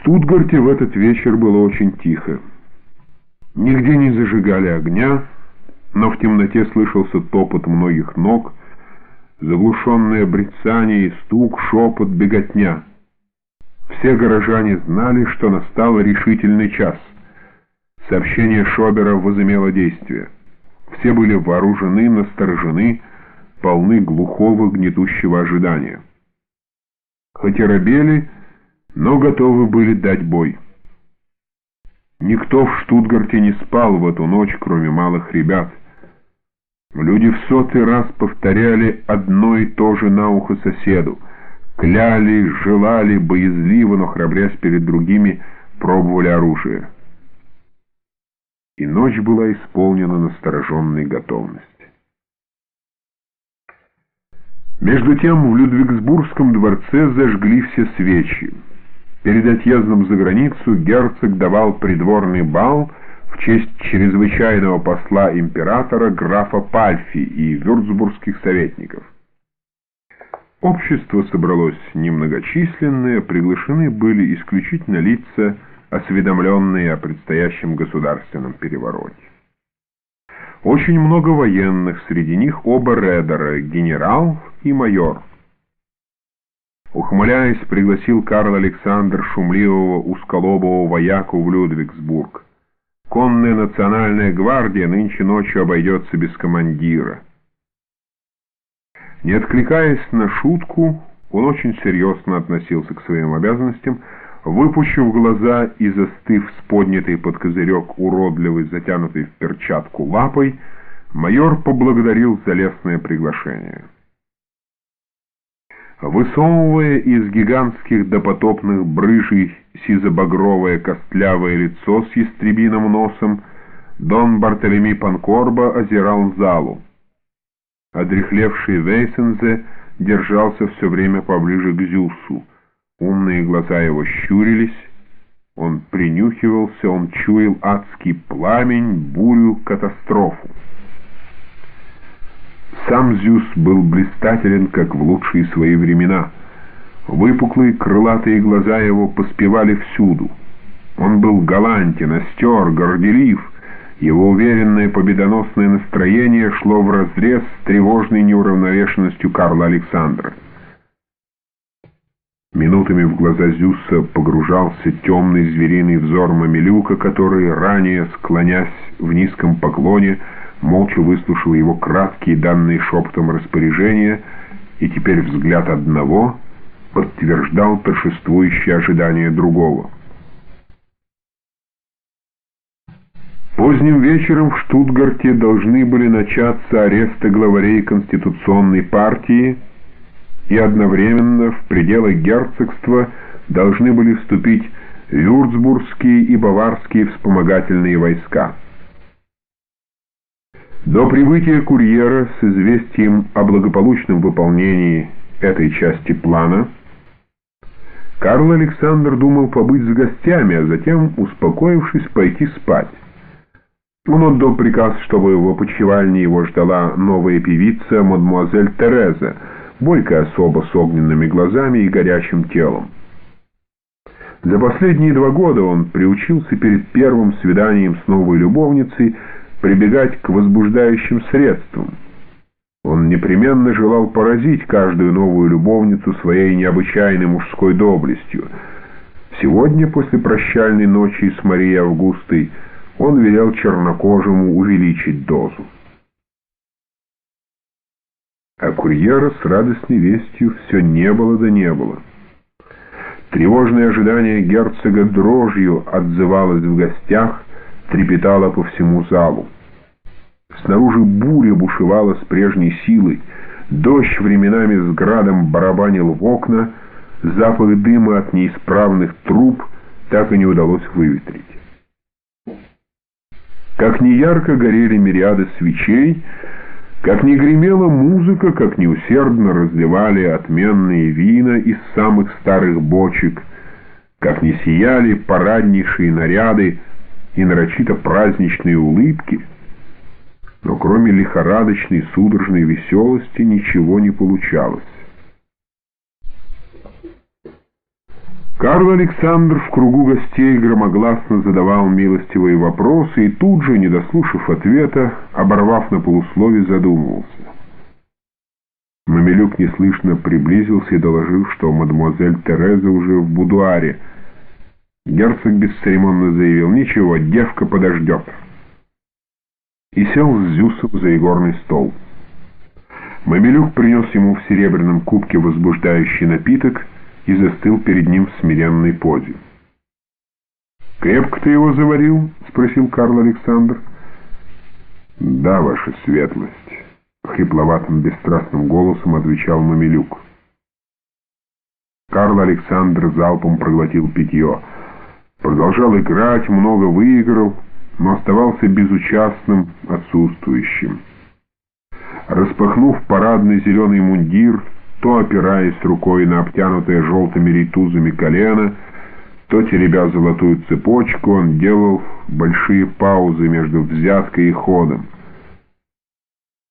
Штутгарте в этот вечер было очень тихо. Нигде не зажигали огня, но в темноте слышался топот многих ног, заглушенное и стук, шепот, беготня. Все горожане знали, что настал решительный час. Сообщение Шобера возымело действие. Все были вооружены, насторожены, полны глухого гнетущего ожидания. Хоть и робели, но готовы были дать бой. Никто в Штутгарте не спал в эту ночь, кроме малых ребят. Люди в сотый раз повторяли одно и то же на ухо соседу. Кляли, желали, боязливо, но храбрясь перед другими, пробовали оружие. И ночь была исполнена настороженной готовности. Между тем в Людвигсбургском дворце зажгли все свечи. Перед отъездом за границу герцог давал придворный бал в честь чрезвычайного посла императора графа Пальфи и вюрцбургских советников. Общество собралось немногочисленное, приглашены были исключительно лица, осведомленные о предстоящем государственном перевороте. Очень много военных, среди них оба редера, генерал и майор. Ухмыляясь, пригласил Карл Александр шумливого узколобого вояку в Людвигсбург. Конная национальная гвардия нынче ночью обойдется без командира. Не откликаясь на шутку, он очень серьезно относился к своим обязанностям, выпущив глаза и застыв с поднятой под козырек уродливой, затянутой в перчатку лапой, майор поблагодарил за лестное приглашение. Высовывая из гигантских допотопных брыжей сизо-багровое костлявое лицо с ястребиным носом, Дон Бартолеми Панкорба озирал залу. Одрехлевший Вейсензе держался все время поближе к Зюсу. Умные глаза его щурились, он принюхивался, он чуял адский пламень, бурю, катастрофу. Сам Зюс был блистателен, как в лучшие свои времена. Выпуклые крылатые глаза его поспевали всюду. Он был галантен, остер, горделив. Его уверенное победоносное настроение шло вразрез с тревожной неуравновешенностью Карла Александра. Минутами в глаза Зюса погружался темный звериный взор Мамилюка, который, ранее склонясь в низком поклоне, молча выслушал его краткие данные шепотом распоряжения, и теперь взгляд одного подтверждал торжествующее ожидание другого. Поздним вечером в Штутгарте должны были начаться аресты главарей Конституционной партии, и одновременно в пределы герцогства должны были вступить Вюрцбургские и Баварские вспомогательные войска. До прибытия курьера с известием о благополучном выполнении этой части плана Карл Александр думал побыть с гостями, а затем, успокоившись, пойти спать. Он отдал приказ, чтобы в опочивальне его ждала новая певица, мадемуазель Тереза, бойкая особа с огненными глазами и горячим телом. За последние два года он приучился перед первым свиданием с новой любовницей прибегать к возбуждающим средствам. Он непременно желал поразить каждую новую любовницу своей необычайной мужской доблестью. Сегодня, после прощальной ночи с Марией Августой, он велел чернокожему увеличить дозу. А курьера с радостной вестью все не было да не было. Тревожное ожидание герцога дрожью отзывалось в гостях, трепетала по всему залу. Снаружи буря бушевала с прежней силой, дождь временами с градом барабанил в окна, запах дыма от неисправных труб так и не удалось выветрить. Как не ярко горели мириады свечей, как не гремела музыка, как не усердно разливали отменные вина из самых старых бочек, как не сияли параднейшие наряды, и нарочито праздничные улыбки, но кроме лихорадочной судорожной веселости ничего не получалось. Карл Александр в кругу гостей громогласно задавал милостивые вопросы и тут же, не дослушав ответа, оборвав на полуслове, задумывался. Мамилюк неслышно приблизился и доложил, что мадемуазель Тереза уже в будуаре. Герцог бесцеремонно заявил, «Ничего, девка подождет». И сел с Зюсом за игорный стол. Мамилюк принес ему в серебряном кубке возбуждающий напиток — и застыл перед ним в смиренной позе. «Крепко ты его заварил?» — спросил Карл Александр. «Да, ваша светлость», — хрипловатым бесстрастным голосом отвечал Мамилюк. Карл Александр залпом проглотил питье. Продолжал играть, много выиграл, но оставался безучастным, отсутствующим. Распахнув парадный зеленый мундир, то опираясь рукой на обтянутое желтыми ритузами колено, то теребя золотую цепочку, он делал большие паузы между взяткой и ходом.